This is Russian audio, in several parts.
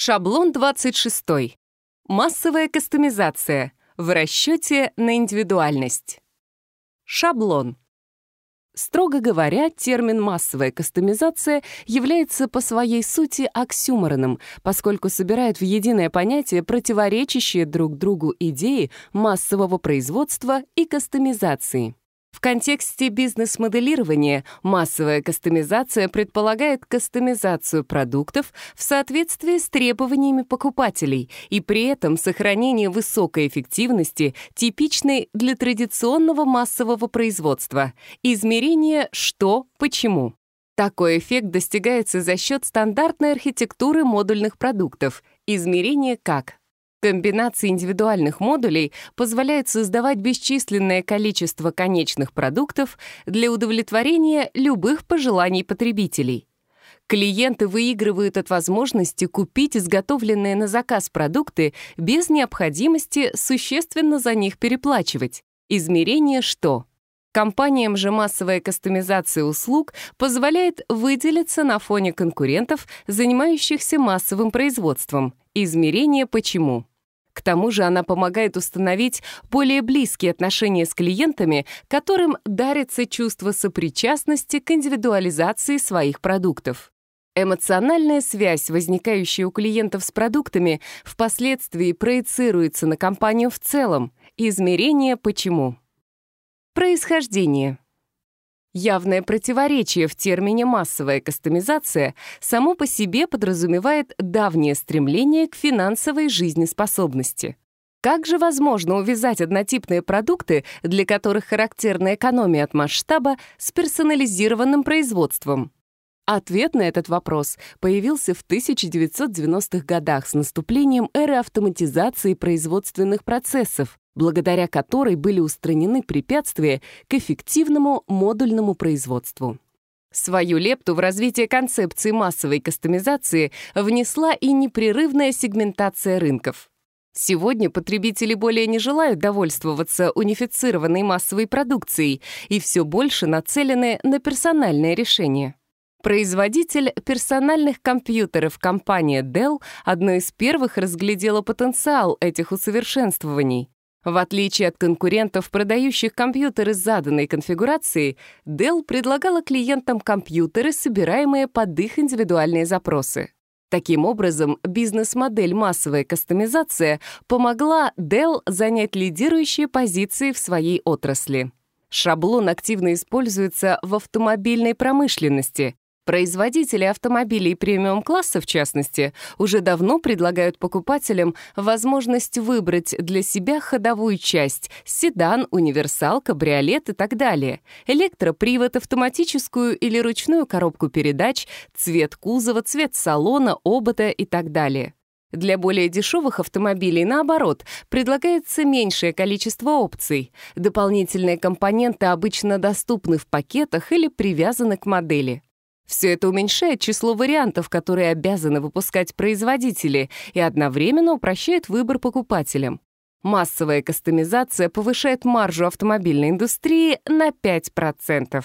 Шаблон 26. Массовая кастомизация в расчете на индивидуальность. Шаблон. Строго говоря, термин «массовая кастомизация» является по своей сути оксюмороном, поскольку собирает в единое понятие противоречащие друг другу идеи массового производства и кастомизации. В контексте бизнес-моделирования массовая кастомизация предполагает кастомизацию продуктов в соответствии с требованиями покупателей и при этом сохранение высокой эффективности, типичной для традиционного массового производства, измерение «что, почему». Такой эффект достигается за счет стандартной архитектуры модульных продуктов, измерение «как». Комбинация индивидуальных модулей позволяет создавать бесчисленное количество конечных продуктов для удовлетворения любых пожеланий потребителей. Клиенты выигрывают от возможности купить изготовленные на заказ продукты без необходимости существенно за них переплачивать. Измерение «что?». Компаниям же массовая кастомизация услуг позволяет выделиться на фоне конкурентов, занимающихся массовым производством. Измерение «почему?». К тому же она помогает установить более близкие отношения с клиентами, которым дарится чувство сопричастности к индивидуализации своих продуктов. Эмоциональная связь, возникающая у клиентов с продуктами, впоследствии проецируется на компанию в целом. Измерение «почему». Происхождение. Явное противоречие в термине «массовая кастомизация» само по себе подразумевает давнее стремление к финансовой жизнеспособности. Как же возможно увязать однотипные продукты, для которых характерна экономия от масштаба, с персонализированным производством? Ответ на этот вопрос появился в 1990-х годах с наступлением эры автоматизации производственных процессов, благодаря которой были устранены препятствия к эффективному модульному производству. Свою лепту в развитие концепции массовой кастомизации внесла и непрерывная сегментация рынков. Сегодня потребители более не желают довольствоваться унифицированной массовой продукцией и все больше нацелены на персональное решение. Производитель персональных компьютеров компания Dell одной из первых разглядела потенциал этих усовершенствований. В отличие от конкурентов, продающих компьютеры с заданной конфигурацией, Dell предлагала клиентам компьютеры, собираемые под их индивидуальные запросы. Таким образом, бизнес-модель «массовая кастомизация» помогла Dell занять лидирующие позиции в своей отрасли. Шаблон активно используется в автомобильной промышленности. Производители автомобилей премиум-класса, в частности, уже давно предлагают покупателям возможность выбрать для себя ходовую часть — седан, универсал, кабриолет и так далее, электропривод, автоматическую или ручную коробку передач, цвет кузова, цвет салона, обода и так далее. Для более дешевых автомобилей, наоборот, предлагается меньшее количество опций. Дополнительные компоненты обычно доступны в пакетах или привязаны к модели. Все это уменьшает число вариантов, которые обязаны выпускать производители, и одновременно упрощает выбор покупателям. Массовая кастомизация повышает маржу автомобильной индустрии на 5%.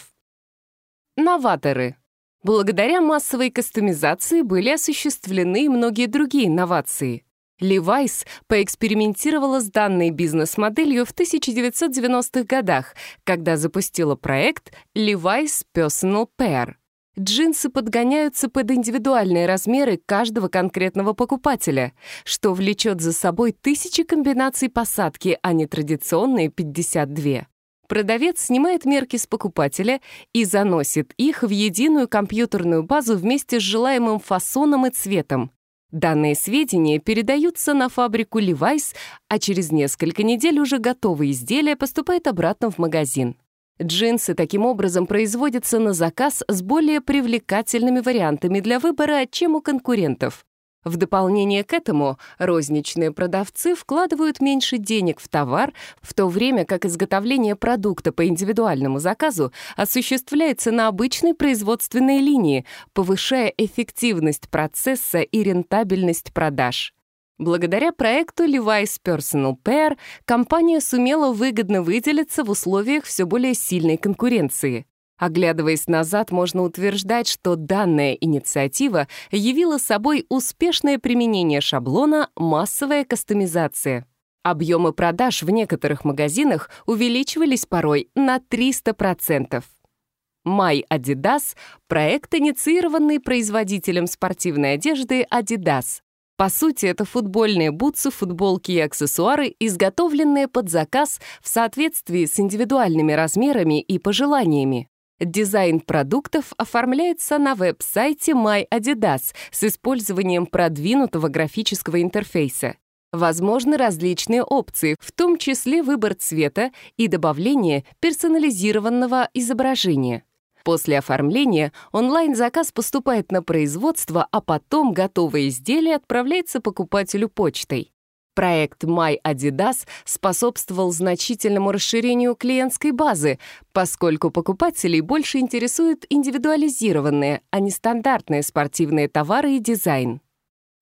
Новаторы. Благодаря массовой кастомизации были осуществлены и многие другие инновации. Levi's поэкспериментировала с данной бизнес-моделью в 1990-х годах, когда запустила проект Levi's Personal Pair — Джинсы подгоняются под индивидуальные размеры каждого конкретного покупателя, что влечет за собой тысячи комбинаций посадки, а не традиционные 52. Продавец снимает мерки с покупателя и заносит их в единую компьютерную базу вместе с желаемым фасоном и цветом. Данные сведения передаются на фабрику Levi's, а через несколько недель уже готовые изделия поступают обратно в магазин. Джинсы таким образом производятся на заказ с более привлекательными вариантами для выбора, чем у конкурентов. В дополнение к этому розничные продавцы вкладывают меньше денег в товар, в то время как изготовление продукта по индивидуальному заказу осуществляется на обычной производственной линии, повышая эффективность процесса и рентабельность продаж. Благодаря проекту Levi's Personal Pair компания сумела выгодно выделиться в условиях все более сильной конкуренции. Оглядываясь назад, можно утверждать, что данная инициатива явила собой успешное применение шаблона «массовая кастомизация». Объемы продаж в некоторых магазинах увеличивались порой на 300%. «Май Adidas» — проект, инициированный производителем спортивной одежды Adidas, по сути, это футбольные бутсы, футболки и аксессуары, изготовленные под заказ в соответствии с индивидуальными размерами и пожеланиями. Дизайн продуктов оформляется на веб-сайте MyAdidas с использованием продвинутого графического интерфейса. Возможны различные опции, в том числе выбор цвета и добавление персонализированного изображения. После оформления онлайн-заказ поступает на производство, а потом готовое изделие отправляется покупателю почтой. Проект «My Adidas» способствовал значительному расширению клиентской базы, поскольку покупателей больше интересуют индивидуализированные, а не стандартные спортивные товары и дизайн.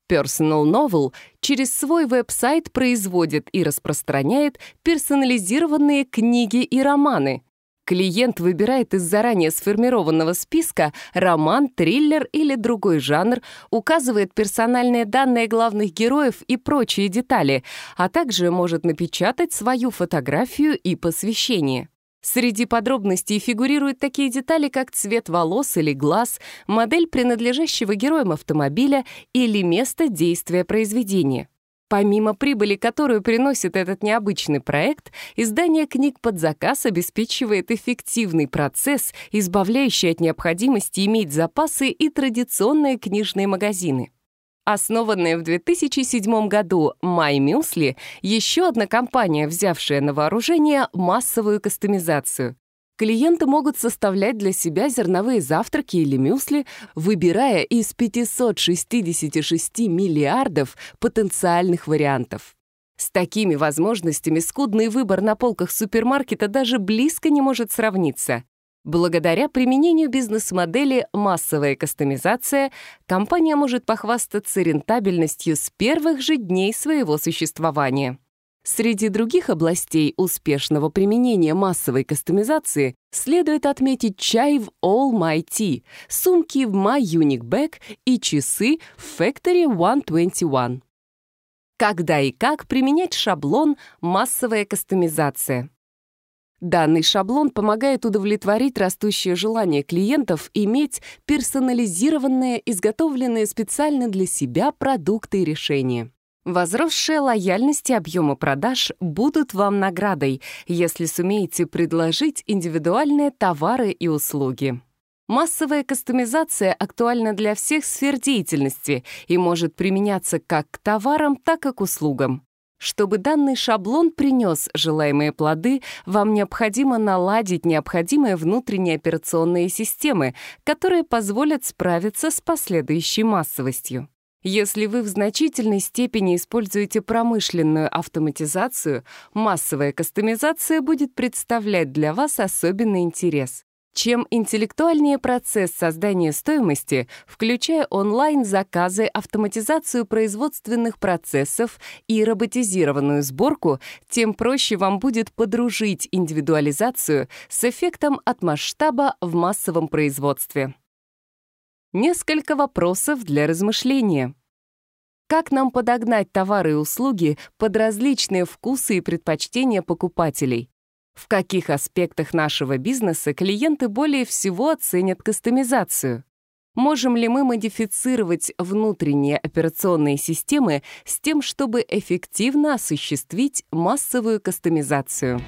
Personal Novel через свой веб-сайт производит и распространяет персонализированные книги и романы клиент выбирает из заранее сформированного списка роман, триллер или другой жанр, указывает персональные данные главных героев и прочие детали, а также может напечатать свою фотографию и посвящение. Среди подробностей фигурируют такие детали, как цвет волос или глаз, модель принадлежащего героям автомобиля или место действия произведения. Помимо прибыли, которую приносит этот необычный проект, издание книг под заказ обеспечивает эффективный процесс, избавляющий от необходимости иметь запасы и традиционные книжные магазины. Основанная в 2007 году My — еще одна компания, взявшая на вооружение массовую кастомизацию клиенты могут составлять для себя зерновые завтраки или мюсли, выбирая из 566 миллиардов потенциальных вариантов. С такими возможностями скудный выбор на полках супермаркета даже близко не может сравниться. Благодаря применению бизнес-модели «массовая кастомизация» компания может похвастаться рентабельностью с первых же дней своего существования. Среди других областей успешного применения массовой кастомизации следует отметить чай в All My Tea, сумки в My Unique Bag и часы в Factory 121. Когда и как применять шаблон «Массовая кастомизация». Данный шаблон помогает удовлетворить растущее желание клиентов иметь персонализированные, изготовленные специально для себя продукты и решения. Возросшая лояльность и объемы продаж будут вам наградой, если сумеете предложить индивидуальные товары и услуги. Массовая кастомизация актуальна для всех сфер деятельности и может применяться как к товарам, так и к услугам. Чтобы данный шаблон принес желаемые плоды, вам необходимо наладить необходимые внутренние операционные системы, которые позволят справиться с последующей массовостью. Если вы в значительной степени используете промышленную автоматизацию, массовая кастомизация будет представлять для вас особенный интерес. Чем интеллектуальнее процесс создания стоимости, включая онлайн-заказы, автоматизацию производственных процессов и роботизированную сборку, тем проще вам будет подружить индивидуализацию с эффектом от масштаба в массовом производстве. Несколько вопросов для размышления. Как нам подогнать товары и услуги под различные вкусы и предпочтения покупателей? В каких аспектах нашего бизнеса клиенты более всего оценят кастомизацию? Можем ли мы модифицировать внутренние операционные системы с тем, чтобы эффективно осуществить массовую кастомизацию?